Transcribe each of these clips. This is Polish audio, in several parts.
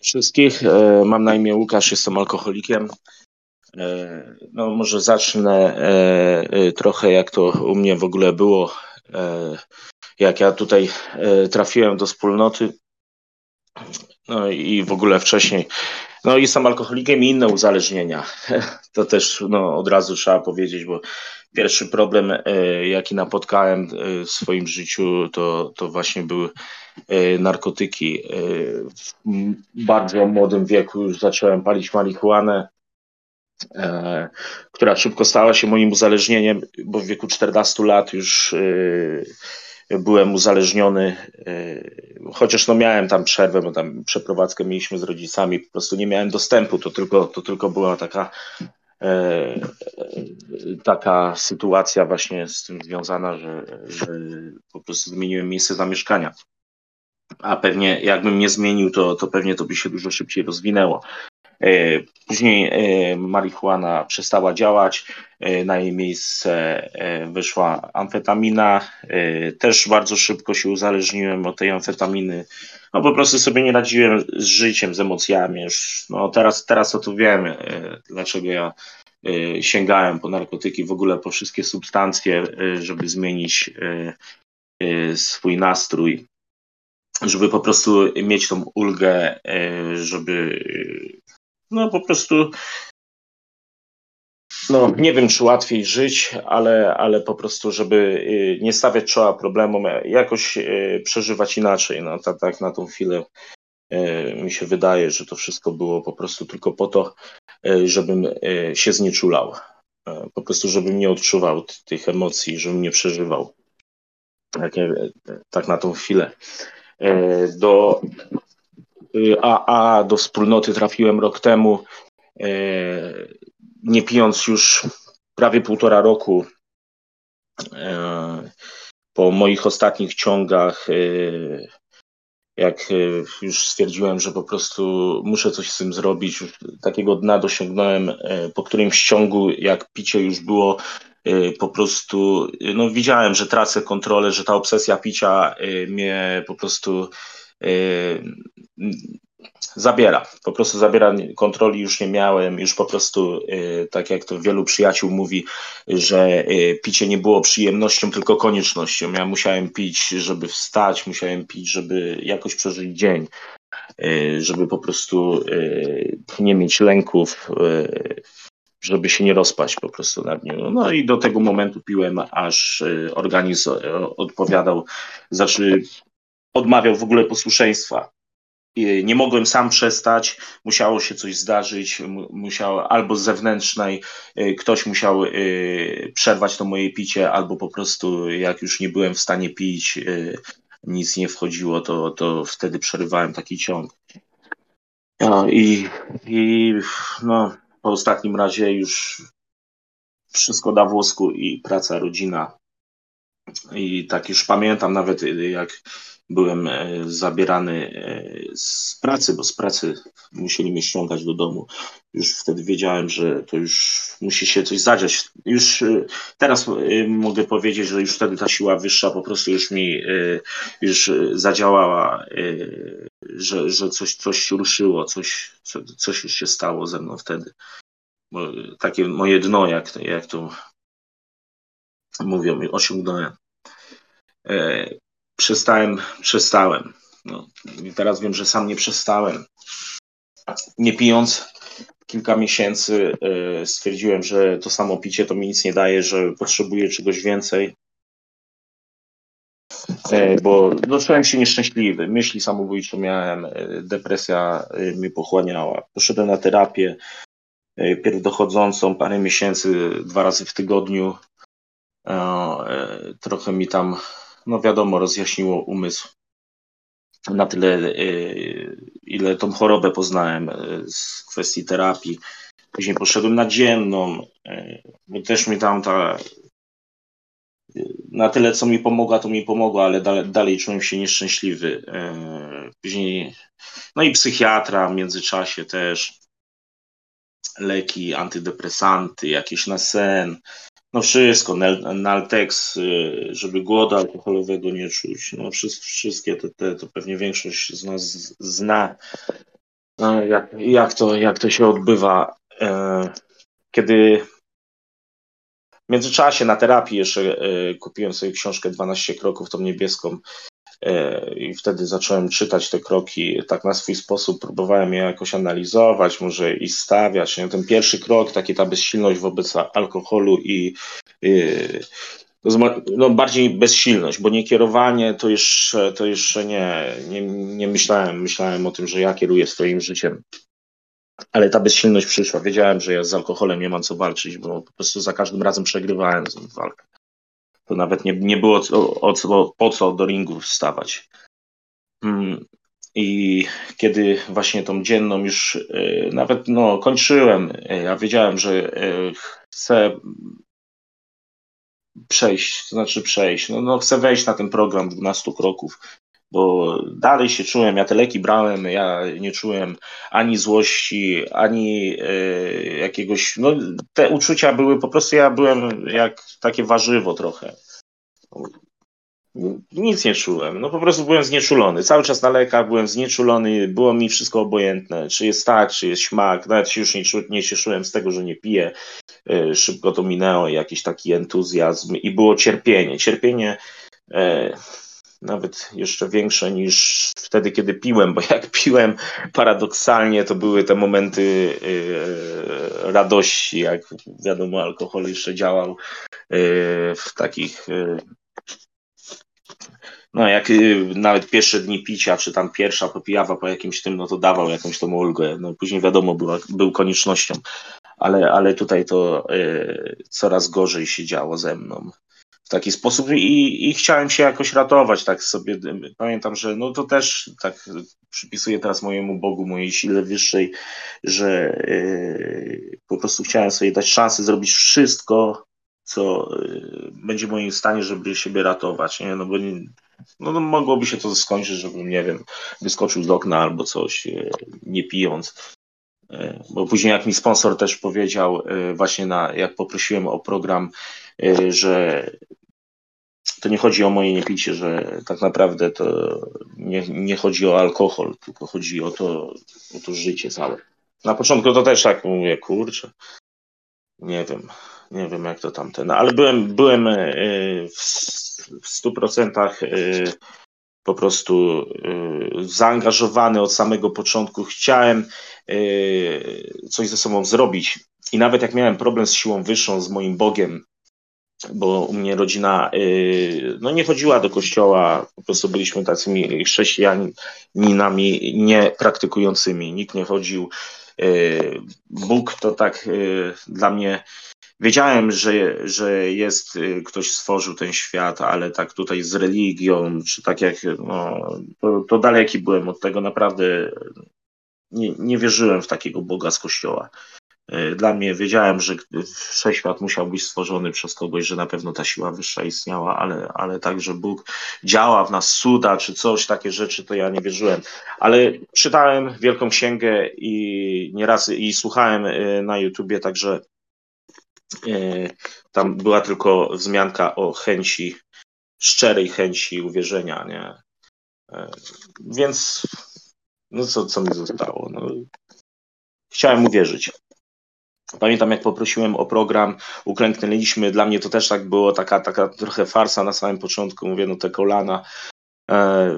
Wszystkich. E, mam na imię Łukasz, jestem alkoholikiem. E, no, może zacznę e, trochę jak to u mnie w ogóle było. Jak ja tutaj trafiłem do wspólnoty, no i w ogóle wcześniej. No jestem alkoholikiem i inne uzależnienia. To też no, od razu trzeba powiedzieć, bo pierwszy problem, jaki napotkałem w swoim życiu, to, to właśnie były E, narkotyki. E, w bardzo młodym wieku już zacząłem palić marihuanę, e, która szybko stała się moim uzależnieniem, bo w wieku 14 lat już byłem uzależniony, chociaż no miałem tam przerwę, bo tam przeprowadzkę mieliśmy z rodzicami, po prostu nie miałem dostępu, to tylko, to tylko była taka taka sytuacja właśnie z tym związana, że, że po prostu zmieniłem miejsce zamieszkania a pewnie jakbym nie zmienił, to, to pewnie to by się dużo szybciej rozwinęło. E, później e, marihuana przestała działać, e, na jej miejsce wyszła amfetamina. Też bardzo szybko się uzależniłem od tej amfetaminy. No po prostu sobie nie radziłem z życiem, z emocjami. no teraz, teraz to tu wiem, dlaczego ja sięgałem po narkotyki, w ogóle po wszystkie substancje, żeby zmienić swój nastrój żeby po prostu mieć tą ulgę, żeby no po prostu no nie wiem, czy łatwiej żyć, ale, ale po prostu, żeby e, nie stawiać czoła problemom, jakoś przeżywać inaczej. No tak, tak na tą chwilę mi się wydaje, że to wszystko było po prostu tylko po to, żebym się znieczulał. Po prostu, żebym nie odczuwał tych emocji, żebym nie przeżywał. Tak, tak na tą chwilę. Do AA, do wspólnoty trafiłem rok temu, e, nie pijąc już prawie półtora roku. E, po moich ostatnich ciągach, jak już stwierdziłem, że po prostu muszę coś z tym zrobić, takiego dna dosiągnąłem po którymś ciągu, jak picie już było po prostu no, widziałem, że tracę kontrolę, że ta obsesja picia mnie po prostu zabiera. Po prostu zabiera kontroli, już nie miałem, już po prostu, tak jak to wielu przyjaciół mówi, że picie nie było przyjemnością, tylko koniecznością. Ja musiałem pić, żeby wstać, musiałem pić, żeby jakoś przeżyć dzień, żeby po prostu nie mieć lęków, żeby się nie rozpaść po prostu nad nią. No i do tego momentu piłem, aż y, organizm y, odpowiadał, znaczy odmawiał w ogóle posłuszeństwa. Nie mogłem sam przestać, musiało się coś zdarzyć, musiał albo z zewnętrznej y, ktoś musiał przerwać to moje picie, albo po prostu jak już nie byłem w stanie pić, nic nie wchodziło, to, to wtedy przerywałem taki ciąg. No i, i no, po ostatnim razie już wszystko na włosku i praca, rodzina. I tak już pamiętam nawet jak byłem e, zabierany e, z pracy, bo z pracy musieli mnie ściągać do domu. Już wtedy wiedziałem, że to już musi się coś zadziać. Już e, teraz mogę powiedzieć, że już wtedy ta siła wyższa po prostu już mi już zadziałała, że, że coś, coś ruszyło, coś, coś już się stało ze mną wtedy. Takie moje dno, jak, jak to mówią, osiągnąłem przestałem, przestałem. No, I teraz wiem, że sam nie przestałem. Nie pijąc kilka miesięcy y, stwierdziłem, że to samo picie to mi nic nie daje, że potrzebuję czegoś więcej. E, bo zacząłem się nieszczęśliwy. Myśli samobójcze miałem, e, depresja mnie pochłaniała. Poszedłem na terapię, pierw dochodzącą parę miesięcy, dwa razy w tygodniu. Trochę mi tam no wiadomo, rozjaśniło umysł na tyle, y, ile tą chorobę poznałem z kwestii terapii. Później poszedłem na dzienną, bo też mi tam ta. Na tyle, co mi pomogła, to mi pomogła, ale dalej, dalej czułem się nieszczęśliwy. Później, no i psychiatra w międzyczasie też. Leki, antydepresanty, jakieś na sen, no wszystko, Naltex, y, żeby głodu alkoholowego nie czuć. No wszystkie te, te, to pewnie większość z nas zna. jak, jak, to, jak to się odbywa, kiedy w międzyczasie na terapii jeszcze kupiłem sobie książkę 12 kroków, tą niebieską i wtedy zacząłem czytać te kroki tak na swój sposób, próbowałem je jakoś analizować, może i stawiać. Nie? Ten pierwszy krok, taki ta bezsilność wobec alkoholu i no bardziej bezsilność, bo nie kierowanie to jeszcze, to jeszcze nie, nie, nie myślałem. Myślałem o tym, że ja kieruję swoim życiem. Ale ta bezsilność przyszła. Wiedziałem, że ja z alkoholem nie mam co walczyć, bo po prostu za każdym razem przegrywałem walkę. To nawet nie, nie było o, o, po co do ringu wstawać. Hmm. I kiedy właśnie tą dzienną już y, nawet no, kończyłem, y, ja wiedziałem, że y, chcę przejść, to znaczy przejść, no, no chcę wejść na ten program 12 kroków, bo dalej się czułem, ja te leki brałem, ja nie czułem ani złości, ani y, jakiegoś, no te uczucia były po prostu, ja byłem jak takie warzywo trochę. Nic nie czułem, no po prostu byłem znieczulony. Cały czas na lekach byłem znieczulony, było mi wszystko obojętne, czy jest tak, czy jest śmak. Nawet się już nie, nie cieszyłem z tego, że nie piję. E, szybko to minęło, jakiś taki entuzjazm i było cierpienie. Cierpienie e, nawet jeszcze większe niż wtedy, kiedy piłem, bo jak piłem, paradoksalnie to były te momenty e, radości, jak wiadomo, alkohol jeszcze działał w takich no jak nawet pierwsze dni picia, czy tam pierwsza popijawa po jakimś tym, no to dawał jakąś tą ulgę. No później wiadomo, była, był koniecznością, ale, ale tutaj to y, coraz gorzej się działo ze mną w taki sposób i, i chciałem się jakoś ratować, tak sobie pamiętam, że no to też tak przypisuję teraz mojemu Bogu, mojej sile wyższej, że y, po prostu chciałem sobie dać szansę zrobić wszystko, co y, będzie w moim stanie, żeby siebie ratować, nie? No bo nie, no, no, mogłoby się to skończyć, żebym, nie wiem, wyskoczył z okna albo coś, e, nie pijąc. Bo później jak mi sponsor też powiedział, właśnie na, jak poprosiłem o program, że to nie chodzi o moje niepicie, że tak naprawdę to nie, nie chodzi o alkohol, tylko chodzi o to, o to życie całe. Na początku to też tak mówię, kurczę, nie wiem, nie wiem jak to tamten, no, ale byłem, byłem w w 100% y, po prostu y, zaangażowany od samego początku. Chciałem y, coś ze sobą zrobić. I nawet jak miałem problem z siłą wyższą, z moim Bogiem, bo u mnie rodzina no nie chodziła do kościoła, po prostu byliśmy tacymi chrześcijaninami niepraktykującymi, nikt nie chodził. Bóg to tak dla mnie Wiedziałem, że, że jest, y, ktoś stworzył ten świat, ale tak tutaj z religią, czy tak jak, no, to, to daleki byłem od tego, naprawdę nie, nie wierzyłem w takiego Boga z kościoła. Y, dla mnie wiedziałem, że wszechświat musiał być stworzony przez kogoś, że na pewno ta siła wyższa istniała, ale, ale tak, że Bóg działa w nas cuda, czy coś, takie rzeczy, to ja nie wierzyłem. Ale czytałem Wielką Księgę i nieraz i słuchałem y, na YouTubie także E, tam była tylko wzmianka o chęci, szczerej chęci uwierzenia, nie? E, więc no co, co mi zostało? No, chciałem uwierzyć. Pamiętam, jak poprosiłem o program, uklęknęliśmy. Dla mnie to też tak było, taka, taka trochę farsa na samym początku. Mówię, no te kolana. E,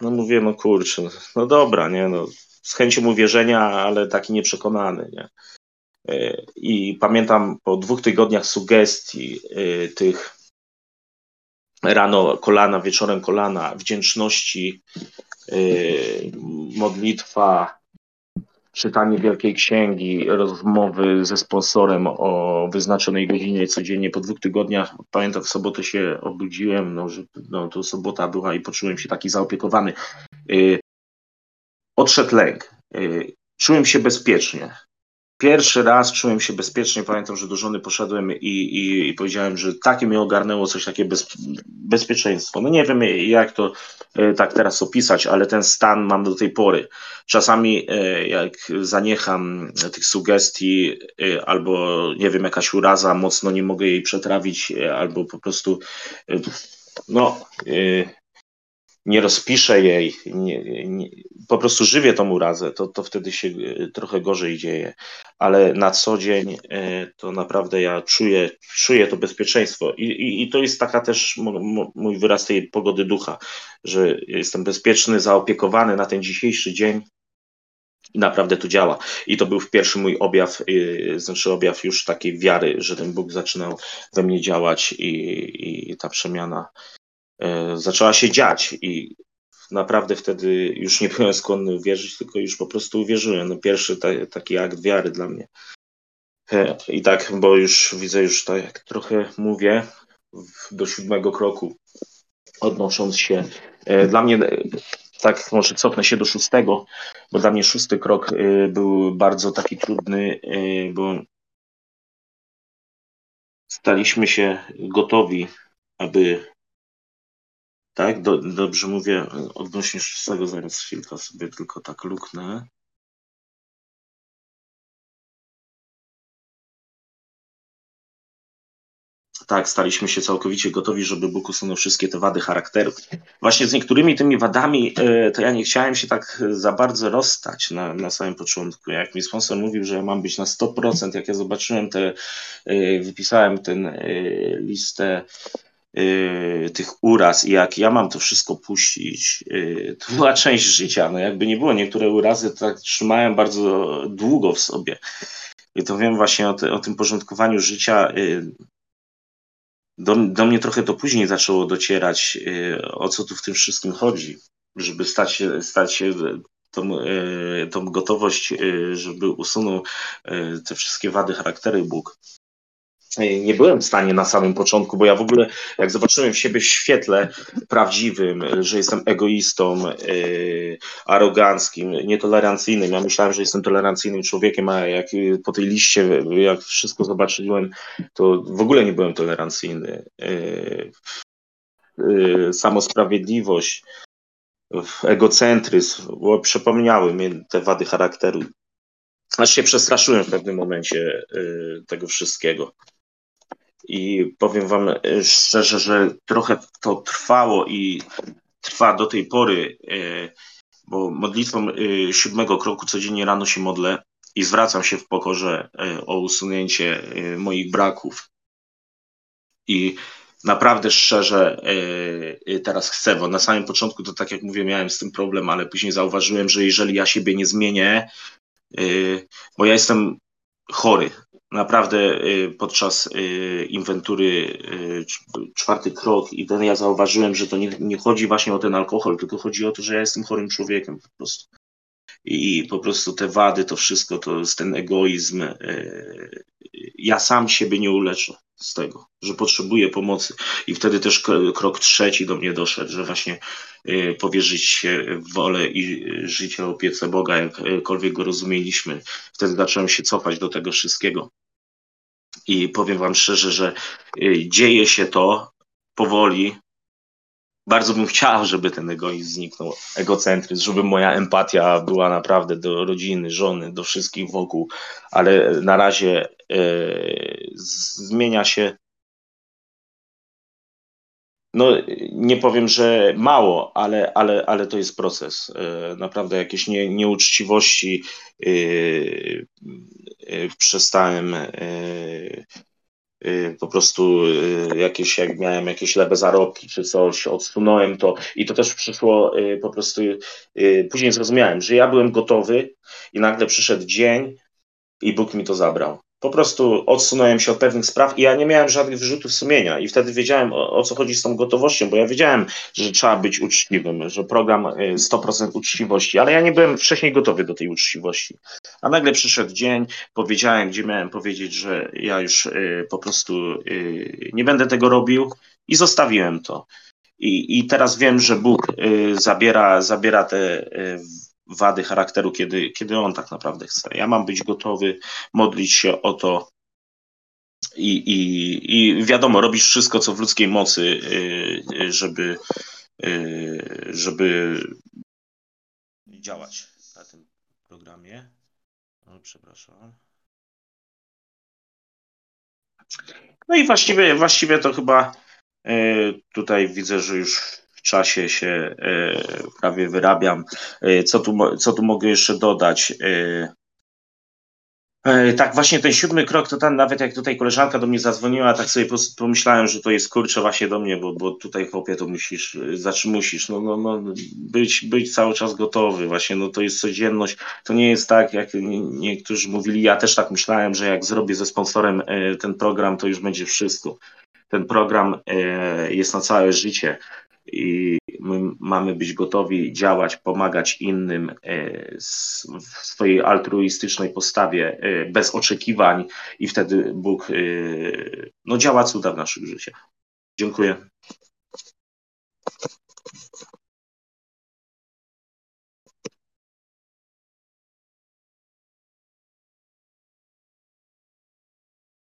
no mówię, no kurczę, no dobra, nie, no z chęcią uwierzenia, ale taki nieprzekonany, nie. E, I pamiętam po dwóch tygodniach sugestii e, tych rano kolana, wieczorem kolana, wdzięczności, modlitwa, czytanie Wielkiej Księgi, rozmowy ze sponsorem o wyznaczonej godzinie codziennie. Po dwóch tygodniach, pamiętam, w sobotę się obudziłem, no, że no, to sobota była i poczułem się taki zaopiekowany. Odszedł lęk. Czułem się bezpiecznie pierwszy raz czułem się bezpiecznie. Pamiętam, że do żony poszedłem i, i, i powiedziałem, że takie mnie ogarnęło coś takie bez, bezpieczeństwo. No nie wiem, jak to e, tak teraz opisać, ale ten stan mam do tej pory. Czasami, e, jak zaniecham tych sugestii, e, albo nie wiem, jakaś uraza, mocno nie mogę jej przetrawić, albo po prostu no nie rozpiszę jej, nie, nie, po prostu żywię tą urazę, to, to wtedy się e, trochę gorzej dzieje. Ale na co dzień e, to naprawdę ja czuję, czuję to bezpieczeństwo. I, i, i to jest taka też mój wyraz tej pogody ducha, że jestem bezpieczny, zaopiekowany na ten dzisiejszy dzień. I naprawdę to działa. I to był pierwszy mój objaw, e, znaczy objaw już takiej wiary, że ten Bóg zaczynał we mnie działać i, i ta przemiana zaczęła się dziać i naprawdę wtedy już nie byłem skłonny wierzyć, tylko już po prostu uwierzyłem. No pierwszy ta, taki akt wiary dla mnie. E, I tak, bo już widzę, już tak jak trochę mówię, do siódmego kroku odnosząc się. E, dla mnie, tak może cofnę się do szóstego, bo dla mnie szósty krok był bardzo taki trudny, bo staliśmy się gotowi, aby tak, do, dobrze mówię odnośnie szóstego, zaraz chwilkę sobie tylko tak luknę. Tak, staliśmy się całkowicie gotowi, żeby Bóg usunął wszystkie te wady charakteru. Właśnie z niektórymi tymi wadami e, to ja nie chciałem się tak za bardzo rozstać na, na samym początku. Jak mi sponsor mówił, że ja mam być na 100%, jak ja zobaczyłem te, e, wypisałem ten e, listę tych uraz i jak ja mam to wszystko puścić, yy, to była część życia. No jakby nie było, niektóre urazy tak trzymałem bardzo długo w sobie. I to wiem właśnie o, te, o tym porządkowaniu życia. Yy, do, do mnie trochę to później zaczęło docierać, y, o co tu w tym wszystkim chodzi, żeby stać się, stać się tą, y, tą gotowość, y, żeby usunął te wszystkie wady charaktery Bóg nie byłem w stanie na samym początku, bo ja w ogóle, jak zobaczyłem w siebie w świetle prawdziwym, że jestem egoistą, yy, aroganckim, nietolerancyjnym, ja myślałem, że jestem tolerancyjnym człowiekiem, a jak po tej liście, jak wszystko zobaczyłem, to w ogóle nie byłem tolerancyjny. Samosprawiedliwość, egocentryzm, bo przypomniały mi te wady charakteru. Aż się przestraszyłem w pewnym momencie tego wszystkiego. I powiem Wam e, szczerze, że trochę to trwało i trwa do tej pory, e, bo modlitwą e, siódmego kroku codziennie rano się modlę i zwracam się w pokorze o usunięcie moich braków. I naprawdę szczerze teraz chcę, bo na samym początku to tak jak mówię, miałem z tym problem, ale później zauważyłem, że jeżeli ja siebie nie zmienię, bo ja jestem chory, naprawdę y, podczas y, inwentury y, czwarty krok i ten ja zauważyłem, że to nie, nie chodzi właśnie o ten alkohol, tylko chodzi o to, że ja jestem chorym człowiekiem po prostu. I po prostu te wady, to wszystko, to jest ten egoizm. Ja sam siebie nie uleczę z tego, że potrzebuję pomocy. I wtedy też krok trzeci do mnie doszedł, że właśnie powierzyć się wolę i życie opiece Boga, jakkolwiek go rozumieliśmy. Wtedy zacząłem się cofać do tego wszystkiego. I powiem Wam szczerze, że y, dzieje się to powoli. Bardzo bym chciał, żeby ten egoizm zniknął, egocentryzm, żeby moja empatia była naprawdę do rodziny, żony, do wszystkich wokół, ale na razie yy, zmienia się no, nie powiem, że mało, ale, ale, ale to jest proces. E, naprawdę jakieś nie, nieuczciwości yy, yy, przestałem po prostu jakieś, jak miałem jakieś lewe zarobki czy coś, odsunąłem to i to też przyszło po prostu, później zrozumiałem, że ja byłem gotowy i nagle przyszedł dzień i Bóg mi to zabrał po prostu odsunąłem się od pewnych spraw i ja nie miałem żadnych wyrzutów sumienia i wtedy wiedziałem o, o, co chodzi z tą gotowością, bo ja wiedziałem, że trzeba być uczciwym, że program 100% y, uczciwości, ale ja nie byłem wcześniej gotowy do tej uczciwości. A nagle przyszedł dzień, powiedziałem, gdzie miałem powiedzieć, że ja już y, po prostu y, nie będę tego robił i zostawiłem to. I, i teraz wiem, że Bóg y, zabiera, zabiera te y, wady charakteru, kiedy, kiedy on tak naprawdę chce. Ja mam być gotowy, modlić się o to i, i, i wiadomo, robisz wszystko, co w ludzkiej mocy, y, y, żeby, y, żeby działać na tym programie. O, przepraszam. No i właściwie, właściwie to chyba tutaj widzę, że już w czasie się prawie wyrabiam. Co tu, co tu mogę jeszcze dodać? Tak, właśnie ten siódmy krok, to tam nawet jak tutaj koleżanka do mnie zadzwoniła, tak sobie pomyślałem, że to jest kurczę właśnie do mnie, bo, bo tutaj chłopie to musisz, znaczy musisz, no, no, no, być, być cały czas gotowy, właśnie, no to jest codzienność, to nie jest tak, jak niektórzy mówili, ja też tak myślałem, że jak zrobię ze sponsorem e, ten program, to już będzie wszystko. Ten program e, jest na całe życie i my mamy być gotowi działać, pomagać innym e, w swojej altruistycznej postawie, e, bez oczekiwań i wtedy Bóg e, no, działa cuda w naszych życiach. Dziękuję.